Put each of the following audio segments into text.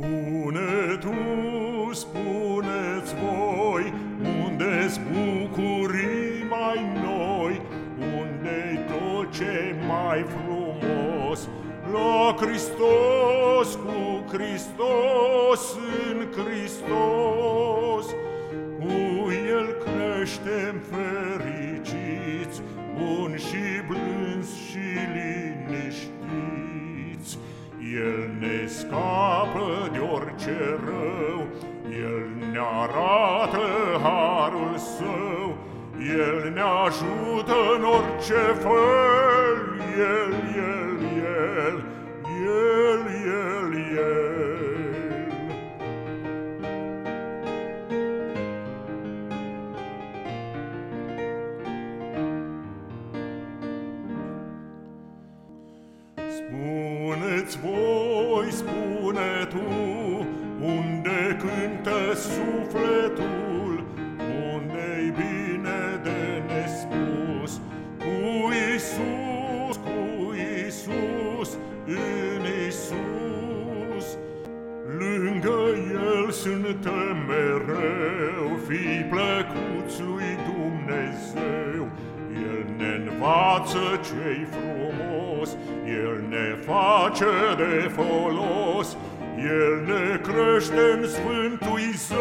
Spune tu, spuneți voi, unde-s bucurii mai noi, unde-i tot ce mai frumos, la Hristos, cu Hristos, în Hristos. El ne scapă de orice rău, El ne arată harul său, El ne ajută în orice fel, El, El, El, El, El, El. Spuneți voi, spune tu, unde cântă sufletul, unde-i bine de nespus, cu Isus, cu Isus, în Isus. Lângă El suntem mereu, fi plăcuți lui Dumnezeu, El ne învață ce-i frumos, El ne face de folos, El ne crește în Sfântul Zel,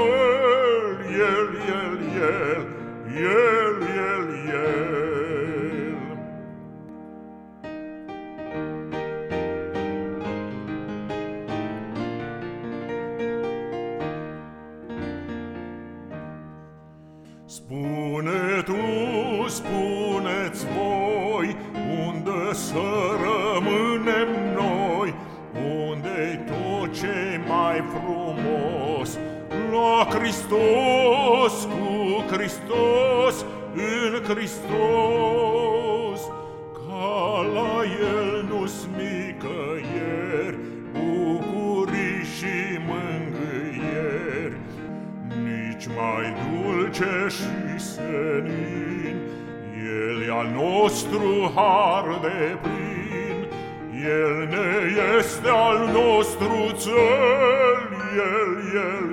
El, El, El, El, El, El. Spune tu, spuneți voi, unde să rămânem noi, unde tot ce mai frumos, la Hristos, cu Hristos, în Hristos, ca la El nu-s nicăieri, bucurii și mângâieri, nici mai dulce și senin, El e al nostru har de plin, El ne este al nostru cel, El, Țel, El, El,